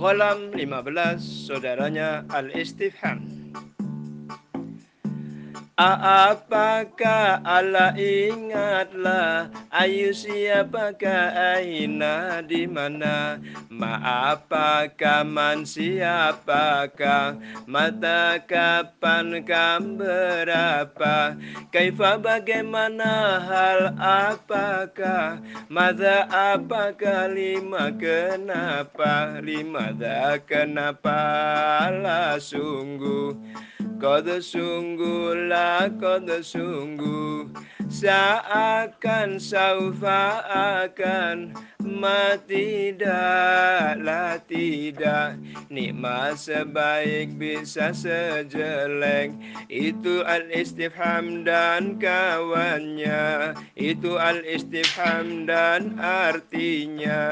kolam 15 saudaranya Al-Istifham. Apakah Allah ingatlah Ayu siapakah aina di mana? Maapakah man siapakah? Mata kapan kam berapa? Kaifa bagaimana hal apakah? Mada apakah lima kenapa? Lima kenapa lah sungguh Kau sungguhlah kau sungguh Seakan saufa akan mati tidaklah tidak. Nikmat sebaik bisa sejelek. Itu al-istifham dan kawannya. Itu al-istifham dan artinya